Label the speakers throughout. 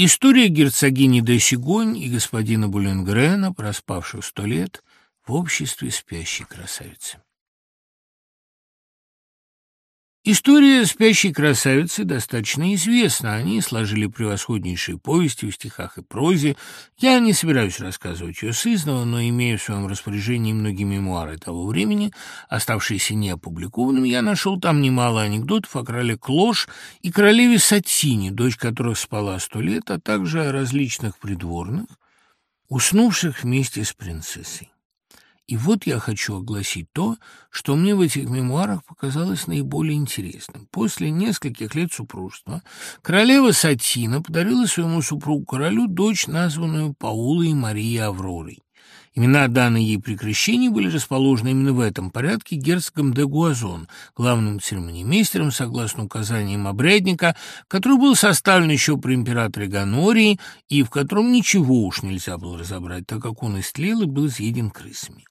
Speaker 1: История герцогини де Сигонь и господина Буленгрена, проспавших сто лет в обществе спящей красавицы. История спящей красавицы достаточно известна. Они сложили превосходнейшие повести в стихах и прозе. Я не собираюсь рассказывать ее сызново, но, имея в своем распоряжении многие мемуары того времени, оставшиеся неопубликованными, я нашел там немало анекдотов о короле Клош и королеве Сатине, дочь которых спала сто лет, а также о различных придворных, уснувших вместе с принцессой. И вот я хочу огласить то, что мне в этих мемуарах показалось наиболее интересным. После нескольких лет супружества королева Сатина подарила своему супругу-королю дочь, названную Паулой Марией Авророй. Имена, данные ей при крещении, были расположены именно в этом порядке герцогом де Гуазон, главным церемонимейстером, согласно указаниям обрядника, который был составлен еще при императоре Ганории и в котором ничего уж нельзя было разобрать, так как он истлел и был съеден крысами.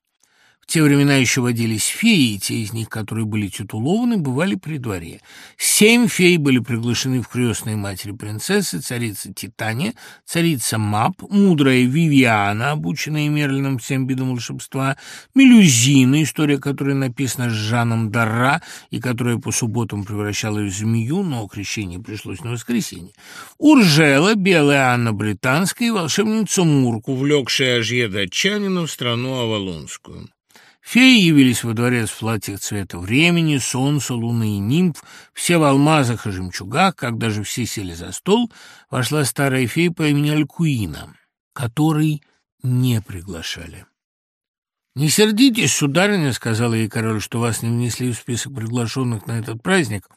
Speaker 1: В те времена еще водились феи, и те из них, которые были титулованы, бывали при дворе. Семь фей были приглашены в крестные матери принцессы, царица Титания, царица Мап, мудрая Вивиана, обученная Мерлином всем видам волшебства, Мелюзина, история которой написана с Жаном Дарра и которая по субботам превращала в змею, но крещение пришлось на воскресенье, Уржела, белая Анна Британская и волшебница Мурку, увлекшая Ажье датчанина в страну Авалонскую. Феи явились во дворец в платьях цвета времени, солнца, луны и нимф, все в алмазах и жемчугах. Когда же все сели за стол, вошла старая фея по имени Алькуина, которой не приглашали. «Не сердитесь, сударыня», — сказала ей король, — «что вас не внесли в список приглашенных на этот праздник.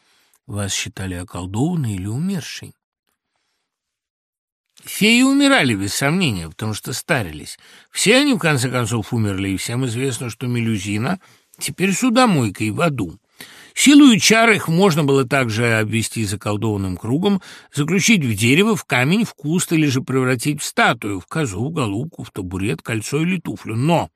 Speaker 1: Вас считали околдованной или умершей». Феи умирали, без сомнения, потому что старились. Все они, в конце концов, умерли, и всем известно, что Мелюзина теперь судомойкой в аду. Силу и чар их можно было также обвести заколдованным кругом, заключить в дерево, в камень, в куст или же превратить в статую, в козу, в голубку, в табурет, кольцо или туфлю. Но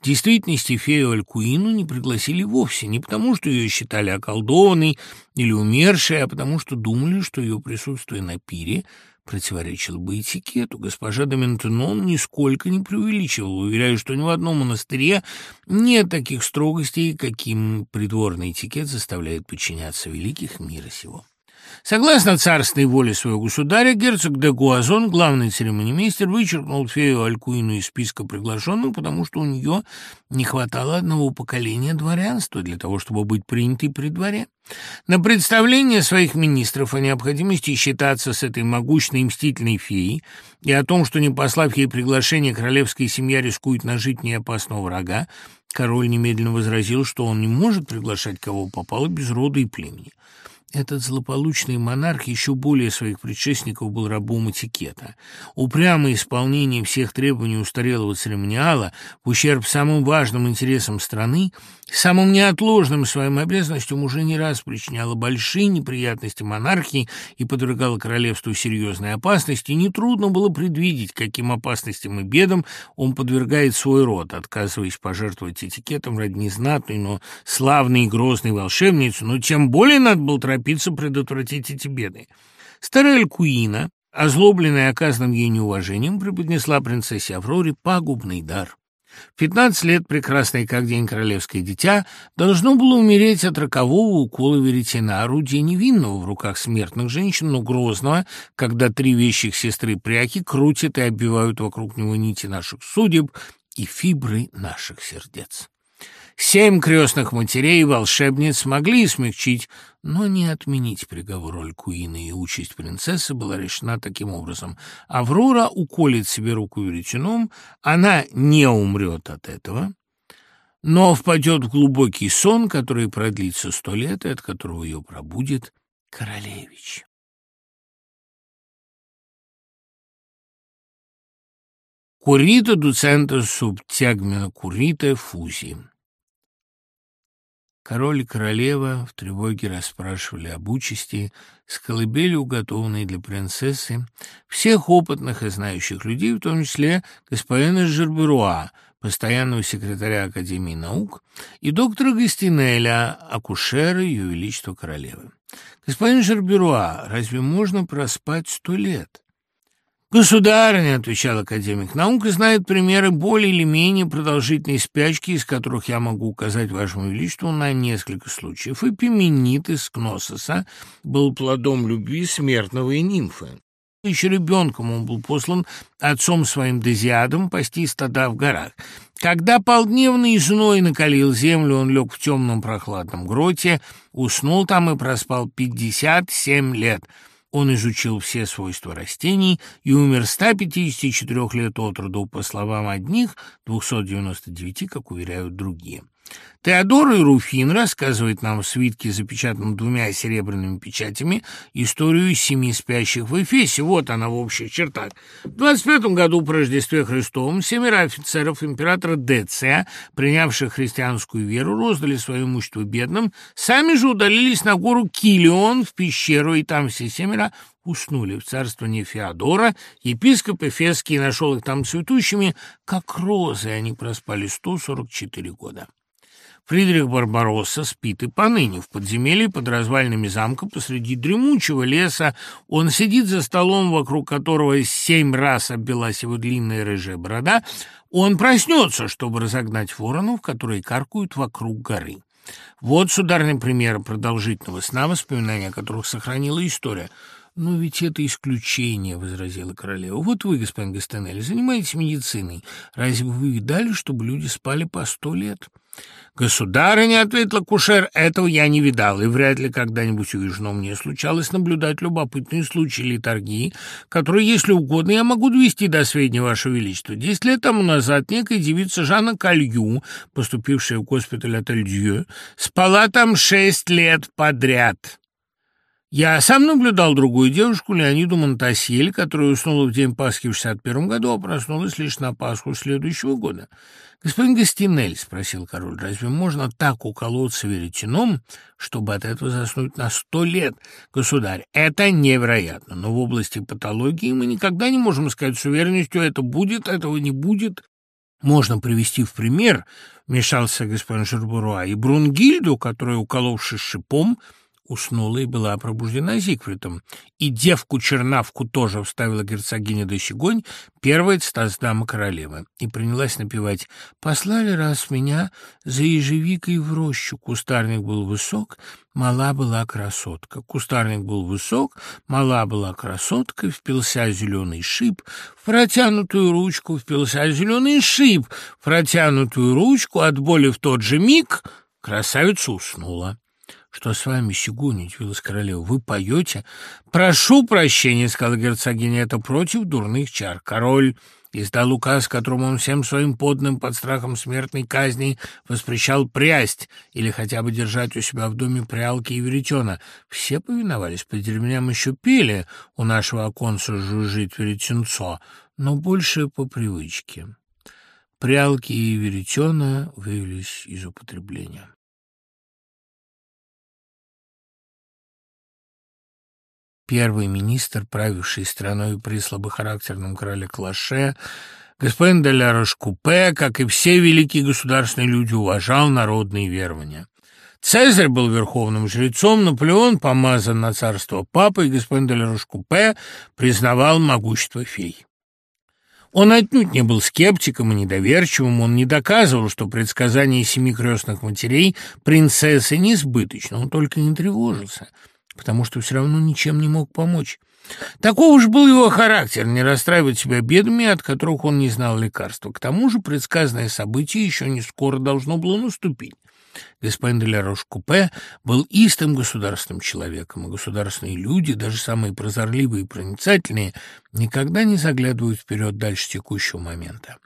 Speaker 1: в действительности фею Алькуину не пригласили вовсе, не потому, что ее считали околдованной или умершей, а потому, что думали, что ее присутствие на пире – противоречил бы этикету. Госпожа де Ментенон нисколько не преувеличивала, уверяя, что ни в одном монастыре нет таких строгостей, каким придворный этикет заставляет подчиняться великих мира сего. Согласно царственной воле своего государя, герцог де Гуазон, главный церемонимейстер, вычеркнул фею Алькуину из списка приглашенных, потому что у нее не хватало одного поколения дворянства для того, чтобы быть принятой при дворе. На представление своих министров о необходимости считаться с этой могущной и мстительной феей и о том, что, не послав ей приглашение, королевская семья рискует нажить неопасного врага, король немедленно возразил, что он не может приглашать кого попало без рода и племени. Этот злополучный монарх еще более своих предшественников был рабом этикета. Упрямое исполнение всех требований устарелого церемониала в ущерб самым важным интересам страны, самым неотложным своим обязанностям уже не раз причиняло большие неприятности монархии и подвергало королевству серьезной опасности. Нетрудно было предвидеть, каким опасностям и бедам он подвергает свой род, отказываясь пожертвовать этикетом ради незнатной, но славной и грозной волшебницы, но тем более надо было торопиться торопиться предотвратить эти беды. Старая Алькуина, озлобленная оказанным ей неуважением, преподнесла принцессе Авроре пагубный дар. В пятнадцать лет прекрасное как день королевское дитя должно было умереть от рокового укола веретена, орудия невинного в руках смертных женщин, но грозного, когда три вещих сестры пряки крутят и оббивают вокруг него нити наших судеб и фибры наших сердец. Семь крестных матерей и волшебниц могли смягчить, но не отменить приговор Алькуины, и участь принцессы была решена таким образом. Аврора уколет себе руку веретеном, она не умрет от этого, но впадет в глубокий сон, который продлится сто лет, и от которого ее пробудет королевич. Курита дуцента субтягмена курита фузи. Король и королева в тревоге расспрашивали об участи, с колыбелью, уготованной для принцессы, всех опытных и знающих людей, в том числе господина Жерберуа, постоянного секретаря Академии наук, и доктора Гастинеля, акушера Ее Величества Королевы. «Господин Жерберуа, разве можно проспать сто лет?» «Государыня», — отвечал академик, — «наука знает примеры более или менее продолжительной спячки, из которых я могу указать вашему величеству на несколько случаев. Эпименит из Кнососа был плодом любви смертного и нимфы. Еще ребенком он был послан отцом своим Дезиадом пасти стада в горах. Когда полдневный зной накалил землю, он лег в темном прохладном гроте, уснул там и проспал пятьдесят семь лет. Он изучил все свойства растений и умер 154 лет от роду, по словам одних, 299, как уверяют другие. Теодор и Руфин рассказывает нам в свитке, запечатанном двумя серебряными печатями, историю семи спящих в Эфесе. Вот она в общих чертах. В 25 году по Рождестве Христовом семеро офицеров императора Деция, принявших христианскую веру, роздали свое имущество бедным, сами же удалились на гору Килион в пещеру, и там все семеро уснули в царствовании Феодора. Епископ Эфесский нашел их там цветущими, как розы, они проспали 144 года. Фридрих Барбаросса спит и поныне в подземелье под развалинами замка посреди дремучего леса. Он сидит за столом, вокруг которого семь раз обвелась его длинная рыжая борода. Он проснется, чтобы разогнать воронов, которые каркают вокруг горы. Вот, сударный пример продолжительного сна, воспоминания о которых сохранила история – «Но ведь это исключение», — возразила королева. «Вот вы, господин Гастенелли, занимаетесь медициной. Разве вы видали, чтобы люди спали по сто лет?» «Государыня», — ответила Кушер, — «этого я не видал, и вряд ли когда-нибудь увижу, но мне случалось наблюдать любопытные случаи литургии, которые, если угодно, я могу довести до сведения Вашего Величества. Десять лет тому назад некая девица Жанна Калью, поступившая в госпиталь отель Дью, спала там шесть лет подряд». Я сам наблюдал другую девушку, Леониду Монтасьель, которая уснула в день Пасхи в 61 году, а проснулась лишь на Пасху следующего года. «Господин Гастинель», — спросил король, — «разве можно так уколоться веретеном, чтобы от этого заснуть на сто лет? Государь, это невероятно, но в области патологии мы никогда не можем сказать с уверенностью, это будет, этого не будет». Можно привести в пример, — вмешался господин Жербуруа, — и Брунгильду, которая, уколовшись шипом, — уснула и была пробуждена Зигфридом. И девку-чернавку тоже вставила герцогиня до щегонь, первая цитаздама королевы, и принялась напевать «Послали раз меня за ежевикой в рощу, кустарник был высок, мала была красотка. Кустарник был высок, мала была красотка, впился зеленый шип, в протянутую ручку впился зеленый шип, в протянутую ручку от боли в тот же миг красавица уснула. «Что с вами, Сигуня?» — удивилась королева. «Вы поете?» «Прошу прощения», — сказала герцогиня, — «это против дурных чар. Король издал указ, которым он всем своим подным под страхом смертной казни воспрещал прясть или хотя бы держать у себя в доме прялки и веретена. Все повиновались, по деревням еще пели, у нашего оконца жужжит веретенцо, но больше по привычке. Прялки и веретена вывелись из употребления. Первый министр, правивший страной при слабохарактерном короле Клаше, господин де Купе, как и все великие государственные люди, уважал народные верования. Цезарь был верховным жрецом, Наполеон помазан на царство папы, и господин де Купе признавал могущество фей. Он отнюдь не был скептиком и недоверчивым, он не доказывал, что предсказание семи крестных матерей принцессы несбыточно, он только не тревожился – потому что все равно ничем не мог помочь. Таков уж был его характер, не расстраивать себя бедами, от которых он не знал лекарства. К тому же предсказанное событие еще не скоро должно было наступить. Господин де Купе был истым государственным человеком, и государственные люди, даже самые прозорливые и проницательные, никогда не заглядывают вперед дальше текущего момента.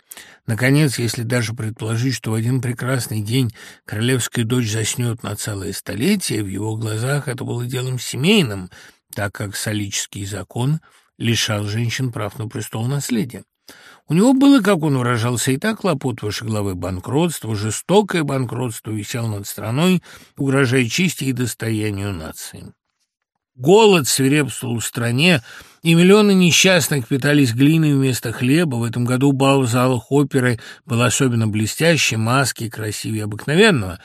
Speaker 1: Наконец, если даже предположить, что в один прекрасный день королевская дочь заснет на целое столетие, в его глазах это было делом семейным, так как солический закон лишал женщин прав на престол наследия. У него было, как он выражался, и так хлопот выше головы банкротство, жестокое банкротство висело над страной, угрожая чести и достоянию нации. Голод свирепствовал в стране, и миллионы несчастных питались глиной вместо хлеба. В этом году бал в залах оперы был особенно блестящий, маски красивее обыкновенного.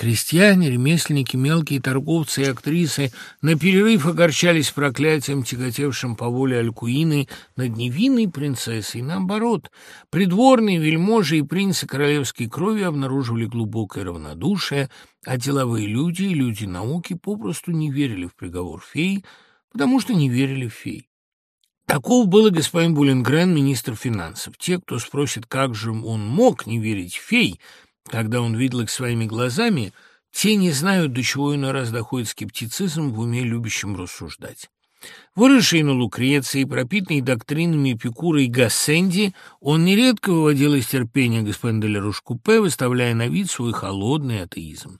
Speaker 1: Крестьяне, ремесленники, мелкие торговцы и актрисы на перерыв огорчались проклятием, тяготевшим по воле Алькуины над невинной принцессой. Наоборот, придворные вельможи и принцы королевской крови обнаруживали глубокое равнодушие, а деловые люди и люди науки попросту не верили в приговор фей, потому что не верили в фей. Таков был и господин Буллингрен, министр финансов. Те, кто спросит, как же он мог не верить в фей, когда он видел их своими глазами, те не знают, до чего иной раз доходит скептицизм в уме любящим рассуждать. Выросший на Лукреции, пропитанный доктринами Эпикура и Гассенди, он нередко выводил из терпения господина Делеруш-Купе, выставляя на вид свой холодный атеизм.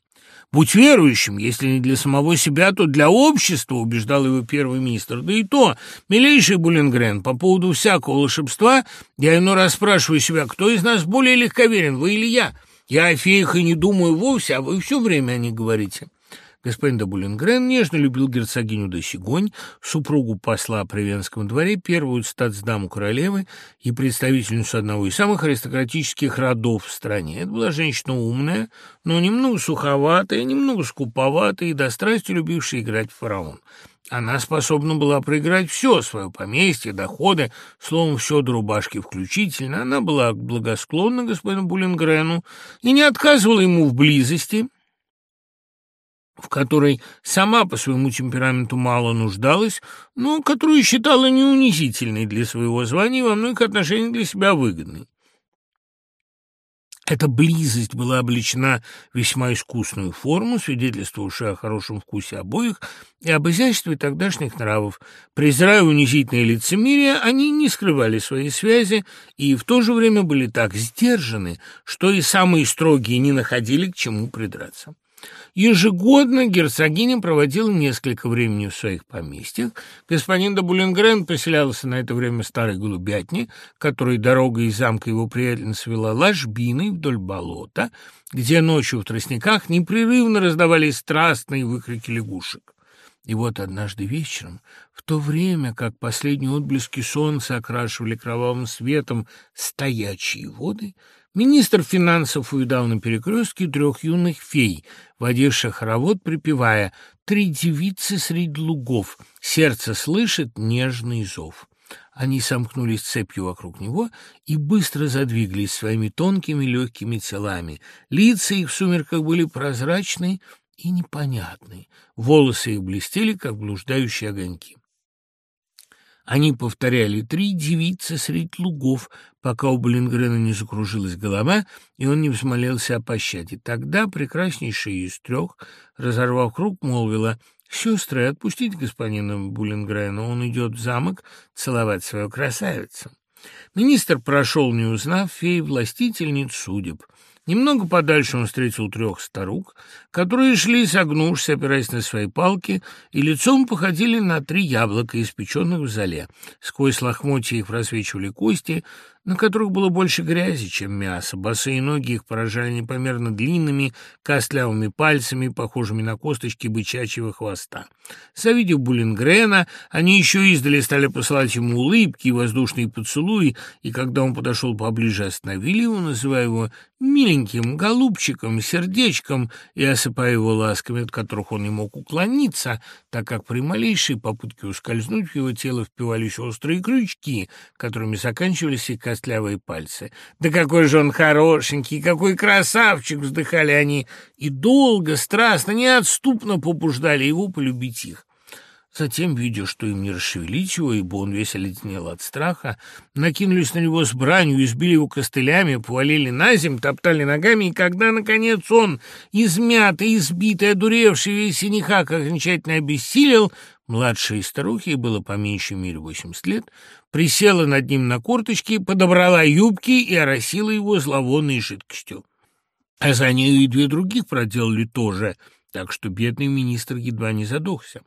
Speaker 1: «Будь верующим, если не для самого себя, то для общества», — убеждал его первый министр. «Да и то, милейший Буллингрен, по поводу всякого волшебства я иной раз спрашиваю себя, кто из нас более легковерен, вы или я?» Я о феях и не думаю вовсе, а вы все время о них говорите. Господин де Буллингрен нежно любил герцогиню де Сигонь, супругу посла при Венском дворе, первую статсдаму королевы и представительницу одного из самых аристократических родов в стране. Это была женщина умная, но немного суховатая, немного скуповатая и до страсти любившая играть в фараон. Она способна была проиграть все, свое поместье, доходы, словом, все до рубашки включительно. Она была благосклонна господину Буллингрену и не отказывала ему в близости, в которой сама по своему темпераменту мало нуждалась, но которую считала неунизительной для своего звания и во многих отношениях для себя выгодной. Эта близость была облечена весьма искусную форму, свидетельствовавшую о хорошем вкусе обоих и об изяществе тогдашних нравов. Презирая унизительное лицемерие, они не скрывали свои связи и в то же время были так сдержаны, что и самые строгие не находили к чему придраться. Ежегодно герцогиня проводила несколько времени в своих поместьях. Господин де Буллингрен поселялся на это время в старой голубятне, которой дорога из замка его приятельница вела ложбиной вдоль болота, где ночью в тростниках непрерывно раздавались страстные выкрики лягушек. И вот однажды вечером, в то время как последние отблески солнца окрашивали кровавым светом стоячие воды, Министр финансов увидал на перекрестке трех юных фей, водивших хоровод, припевая «Три девицы среди лугов, сердце слышит нежный зов». Они сомкнулись цепью вокруг него и быстро задвигались своими тонкими легкими телами. Лица их в сумерках были прозрачны и непонятны. Волосы их блестели, как блуждающие огоньки. Они повторяли «три девицы средь лугов», пока у Блингрена не закружилась голова, и он не взмолился о пощаде. Тогда прекраснейшая из трех, разорвав круг, молвила «Сестры, отпустите господина Буллингрена, он идет в замок целовать свою красавицу». Министр прошел, не узнав феи властительниц судеб. Немного подальше он встретил трех старух, которые шли, согнувшись, опираясь на свои палки, и лицом походили на три яблока, испеченных в зале. Сквозь лохмотья их просвечивали кости, на которых было больше грязи, чем мяса. Босые ноги их поражали непомерно длинными, костлявыми пальцами, похожими на косточки бычачьего хвоста. Завидев Буллингрена, они еще издали стали посылать ему улыбки и воздушные поцелуи, и когда он подошел поближе, остановили его, называя его миленьким голубчиком, сердечком и осыпая его ласками, от которых он не мог уклониться, так как при малейшей попытке ускользнуть в его тело впивались острые крючки, которыми заканчивались и костлявые пальцы. «Да какой же он хорошенький, какой красавчик!» — вздыхали они, и долго, страстно, неотступно побуждали его полюбить их. Затем, видя, что им не расшевелить его, ибо он весь оледенел от страха, накинулись на него с бранью, избили его костылями, повалили на землю, топтали ногами, и когда, наконец, он, измятый, избитый, одуревший, весь синехак, окончательно обессилел, младшая из старухи, было по меньшей мере восемьдесят лет, присела над ним на корточки, подобрала юбки и оросила его зловонной жидкостью. А за нею и две других проделали тоже, так что бедный министр едва не задохся.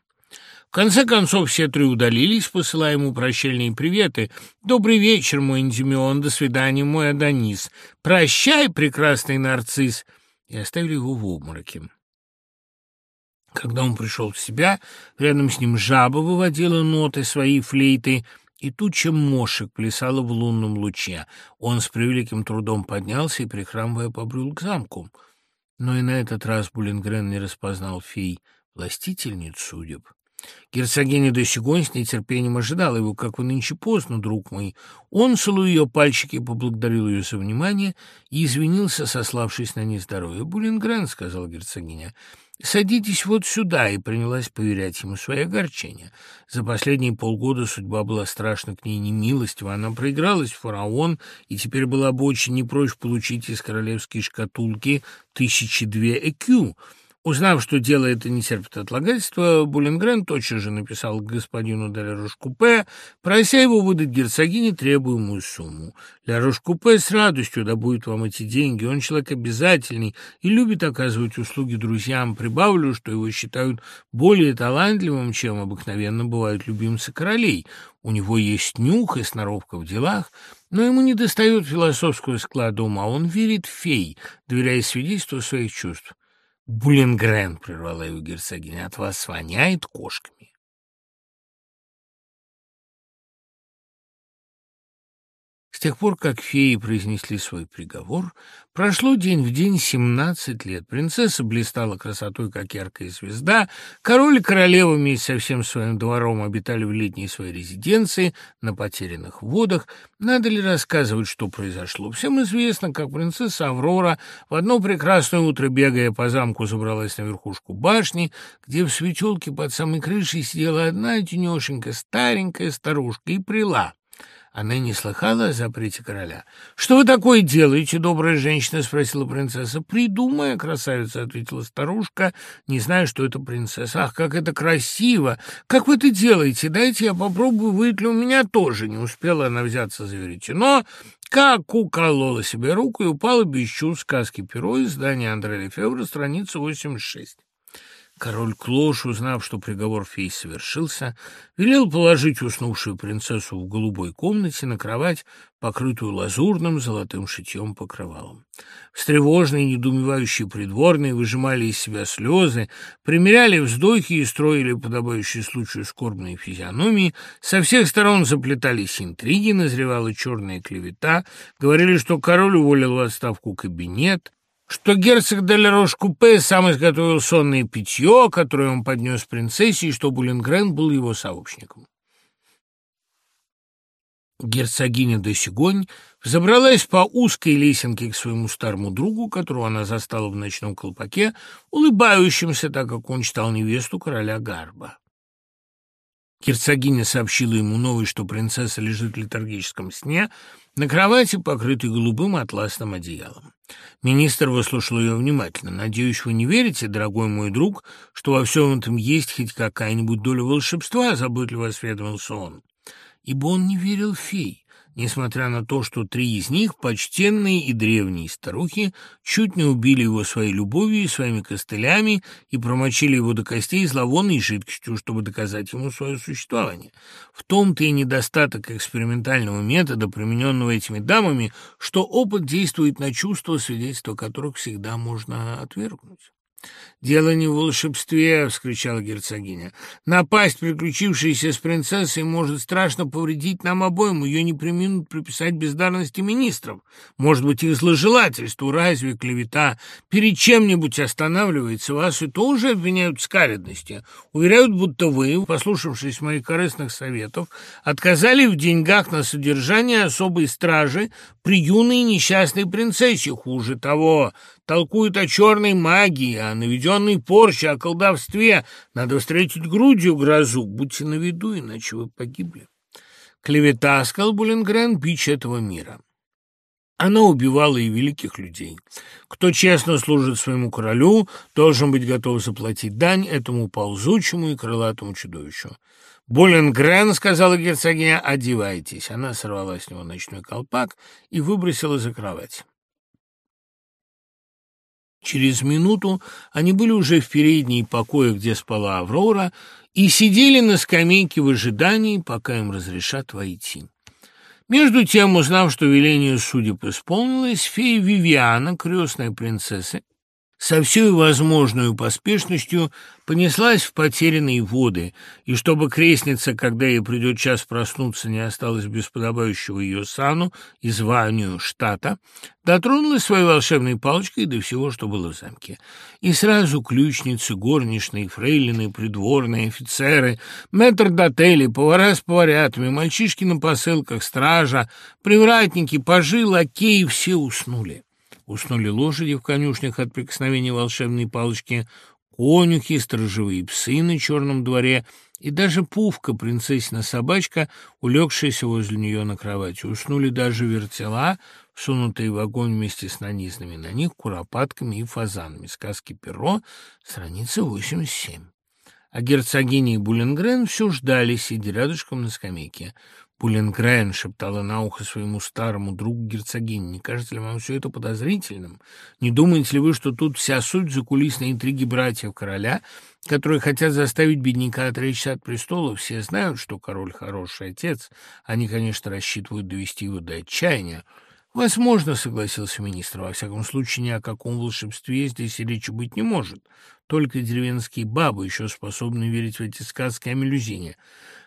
Speaker 1: В конце концов все три удалились, посылая ему прощальные приветы. «Добрый вечер, мой Эндимион, до свидания, мой Адонис. Прощай, прекрасный нарцисс!» И оставили его в обмороке. Когда он пришел в себя, рядом с ним жаба выводила ноты своей флейты, и туча мошек плясала в лунном луче. Он с превеликим трудом поднялся и, прихрамывая, побрел к замку. Но и на этот раз Буллингрен не распознал фей, властительниц судеб. Герцогиня де Сигонь с нетерпением ожидала его, как вы нынче поздно, друг мой. Он, целуя ее пальчики, поблагодарил ее за внимание и извинился, сославшись на нездоровье. «Буллингрен», — сказала герцогиня, — «садитесь вот сюда», и принялась поверять ему свои огорчения. За последние полгода судьба была страшно к ней немилостива. Она проигралась в фараон, и теперь была бы очень не прочь получить из королевской шкатулки тысячи две экю — Узнав, что дело это не терпит отлагательства, Буллингрен тотчас же написал господину де Ля прося его выдать герцогине требуемую сумму. Ля Рошкупе с радостью добудет вам эти деньги. Он человек обязательный и любит оказывать услуги друзьям. Прибавлю, что его считают более талантливым, чем обыкновенно бывают любимцы королей. У него есть нюх и сноровка в делах, но ему не достает философского склада ума. Он верит в фей, доверяя свидетельству своих чувств. Буллингрен, — прервала его герцогиня, — от вас воняет кошками. Тех пор, как феи произнесли свой приговор, прошло день в день семнадцать лет. Принцесса блистала красотой, как яркая звезда. Король и королева вместе со всем своим двором обитали в летней своей резиденции на потерянных водах. Надо ли рассказывать, что произошло? Всем известно, как принцесса Аврора в одно прекрасное утро, бегая по замку, забралась на верхушку башни, где в светелке под самой крышей сидела одна тенешенькая старенькая старушка и прила. Она не слыхала о запрете короля. «Что вы такое делаете, добрая женщина?» — спросила принцесса. «Придумая, красавица», — ответила старушка, не зная, что это принцесса. «Ах, как это красиво! Как вы это делаете? Дайте я попробую, выйдет ли у меня тоже». Не успела она взяться за веретено, как уколола себе руку и упала без чувств сказки перо издания Андрея Лефевра, страница 86. Король Клош, узнав, что приговор фей совершился, велел положить уснувшую принцессу в голубой комнате на кровать, покрытую лазурным золотым шитьем покрывалом. Встревоженные недоумевающие придворные выжимали из себя слезы, примеряли вздохи и строили подобающие случаю скорбные физиономии, со всех сторон заплетались интриги, назревала черная клевета, говорили, что король уволил в отставку кабинет, что герцог де Лерош-Купе сам изготовил сонное питье, которое он поднес принцессе, и что Булингрен был его сообщником. Герцогиня де Сигонь взобралась по узкой лесенке к своему старому другу, которого она застала в ночном колпаке, улыбающимся, так как он читал невесту короля Гарба. Герцогиня сообщила ему новость, что принцесса лежит в летаргическом сне на кровати, покрытой голубым атласным одеялом. Министр выслушал ее внимательно. «Надеюсь, вы не верите, дорогой мой друг, что во всем этом есть хоть какая-нибудь доля волшебства?» — заботливо осведомился он. Ибо он не верил в фей несмотря на то, что три из них, почтенные и древние старухи, чуть не убили его своей любовью и своими костылями и промочили его до костей зловонной жидкостью, чтобы доказать ему свое существование. В том-то и недостаток экспериментального метода, примененного этими дамами, что опыт действует на чувства, свидетельства которых всегда можно отвергнуть. «Дело не в волшебстве!» — вскричала герцогиня. «Напасть, приключившаяся с принцессой, может страшно повредить нам обоим. Ее не приминут приписать бездарности министров. Может быть, их зложелательству, разве клевета перед чем-нибудь останавливается вас, и тоже обвиняют в скаредности. Уверяют, будто вы, послушавшись моих корыстных советов, отказали в деньгах на содержание особой стражи при юной несчастной принцессе. Хуже того, толкуют о черной магии, о наведенной порче, о колдовстве. Надо встретить грудью грозу. Будьте на виду, иначе вы погибли. Клевета, сказал Буллингрен, бич этого мира. Она убивала и великих людей. Кто честно служит своему королю, должен быть готов заплатить дань этому ползучему и крылатому чудовищу. «Буллингрен», — сказала герцогиня, — «одевайтесь». Она сорвала с него ночной колпак и выбросила за кровать. Через минуту они были уже в передней покое, где спала Аврора, и сидели на скамейке в ожидании, пока им разрешат войти. Между тем, узнав, что веление судеб исполнилось, фея Вивиана, крестная принцесса, со всей возможной поспешностью понеслась в потерянные воды, и чтобы крестница, когда ей придет час проснуться, не осталась без подобающего ее сану и званию штата, дотронулась своей волшебной палочкой до всего, что было в замке. И сразу ключницы, горничные, фрейлины, придворные, офицеры, метрдотели, повара с поварятами, мальчишки на посылках, стража, привратники, пажи, лакеи — все уснули. Уснули лошади в конюшнях от прикосновения волшебной палочки, конюхи, сторожевые псы на черном дворе и даже Пувка, принцессина собачка, улегшаяся возле нее на кровати. Уснули даже вертела, всунутые в огонь вместе с нанизанными на них куропатками и фазанами. Сказки Перо, страница 87. А герцогиня и Буллингрен все ждали, сидя рядышком на скамейке. Пулингрен шептала на ухо своему старому другу герцогине. «Не кажется ли вам все это подозрительным? Не думаете ли вы, что тут вся суть закулисной интриги братьев короля, которые хотят заставить бедняка отречься от престола? Все знают, что король хороший отец. Они, конечно, рассчитывают довести его до отчаяния. «Возможно», — согласился министр, — «во всяком случае ни о каком волшебстве здесь и речи быть не может. Только деревенские бабы еще способны верить в эти сказки о мелюзине».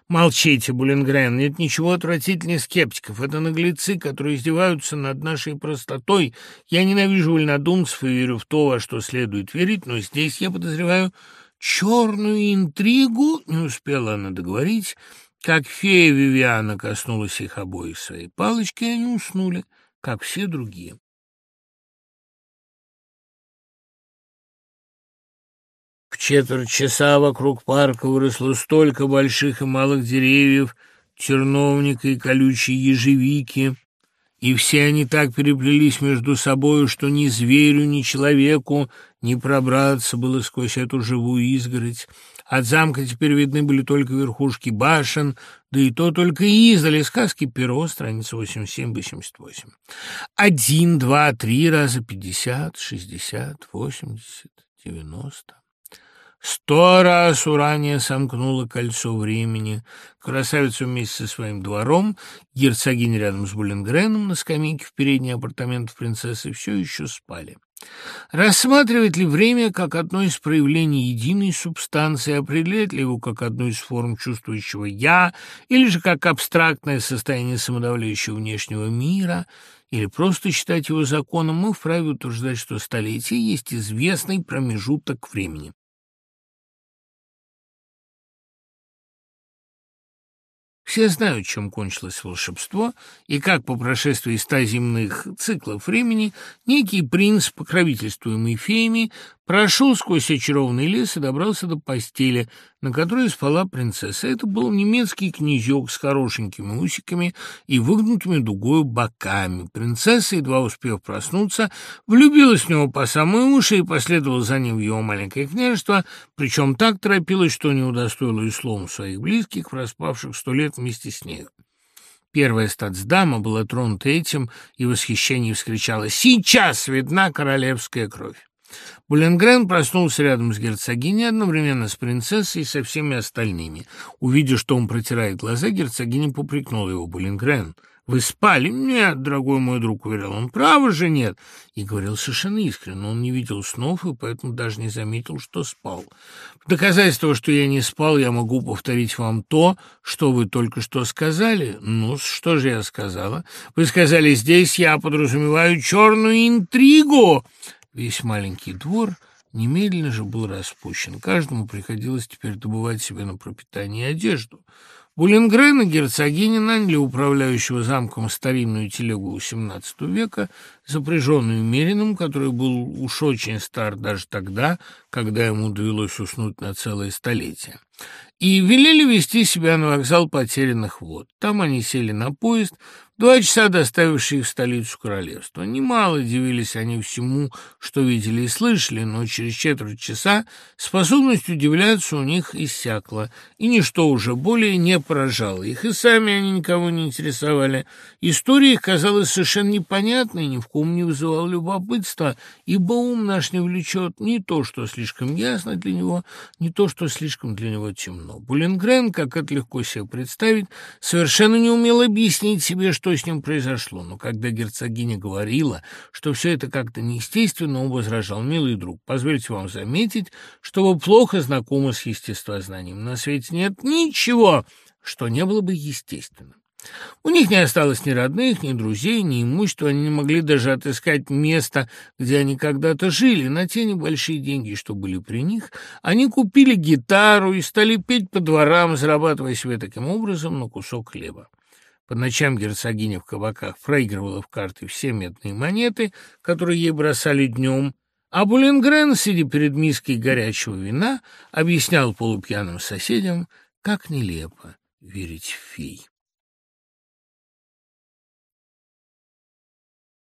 Speaker 1: «Молчите, Буллингрен, нет ничего отвратительнее скептиков. Это наглецы, которые издеваются над нашей простотой. Я ненавижу вольнодумцев и верю в то, во что следует верить, но здесь я подозреваю черную интригу». Не успела она договорить, как фея Вивиана коснулась их обоих своей палочки, и они уснули, как все другие. Четверть часа вокруг парка выросло столько больших и малых деревьев, терновника и колючей ежевики, и все они так переплелись между собою, что ни зверю, ни человеку не пробраться было сквозь эту живую изгородь. От замка теперь видны были только верхушки башен, да и то только издали. Сказки Перо, страница 87-88. Один, два, три раза пятьдесят, шестьдесят, восемьдесят, девяносто. Сто раз Урания сомкнула кольцо времени. Красавица вместе со своим двором, герцогиня рядом с Буллингреном на скамейке в передней апартаментах принцессы все еще спали. Рассматривать ли время как одно из проявлений единой субстанции, определять ли его как одну из форм чувствующего «я», или же как абстрактное состояние самодавляющего внешнего мира, или просто считать его законом, мы вправе утверждать, что столетие есть известный промежуток времени. Все знают, чем кончилось волшебство, и как по прошествии ста земных циклов времени некий принц, покровительствуемый феями, Прошел сквозь очарованный лес и добрался до постели, на которой спала принцесса. Это был немецкий князек с хорошенькими усиками и выгнутыми дугою боками. Принцесса, едва успев проснуться, влюбилась в него по самые уши и последовала за ним в его маленькое княжество, причем так торопилась, что не удостоила и словом своих близких, проспавших сто лет вместе с ней. Первая статсдама была тронута этим и в вскричала «Сейчас видна королевская кровь!» Буллингрен проснулся рядом с герцогиней, одновременно с принцессой и со всеми остальными. Увидев, что он протирает глаза, герцогиня попрекнула его. «Буллингрен, вы спали?» «Нет, дорогой мой друг», — уверял он, — «право же нет». И говорил совершенно искренне. Он не видел снов и поэтому даже не заметил, что спал. В доказательство, что я не спал, я могу повторить вам то, что вы только что сказали. Ну, что же я сказала? Вы сказали, здесь я подразумеваю черную интригу. Весь маленький двор немедленно же был распущен. Каждому приходилось теперь добывать себе на пропитание одежду. Буллингрен и герцогиня наняли управляющего замком старинную телегу XVII века, запряженную Мерином, который был уж очень стар даже тогда, когда ему довелось уснуть на целое столетие, и велели вести себя на вокзал потерянных вод. Там они сели на поезд, Два часа доставившие их в столицу королевства. Немало удивились они всему, что видели и слышали, но через четверть часа способность удивляться у них иссякла, и ничто уже более не поражало их, и сами они никого не интересовали. История их казалась совершенно непонятной, ни в ком не вызывала любопытства, ибо ум наш не влечет ни то, что слишком ясно для него, ни то, что слишком для него темно. Буллингрен, как это легко себе представить, совершенно не умел объяснить себе, что что с ним произошло, но когда герцогиня говорила, что все это как-то неестественно, он возражал, «Милый друг, позвольте вам заметить, что вы плохо знакомы с естествознанием. На свете нет ничего, что не было бы естественным. У них не осталось ни родных, ни друзей, ни имущества, они не могли даже отыскать место, где они когда-то жили. На те небольшие деньги, что были при них, они купили гитару и стали петь по дворам, зарабатывая себе таким образом на кусок хлеба. По ночам герцогиня в кабаках проигрывала в карты все медные монеты, которые ей бросали днем, а Булингрен, сидя перед миской горячего вина, объяснял полупьяным соседям, как нелепо верить в фей.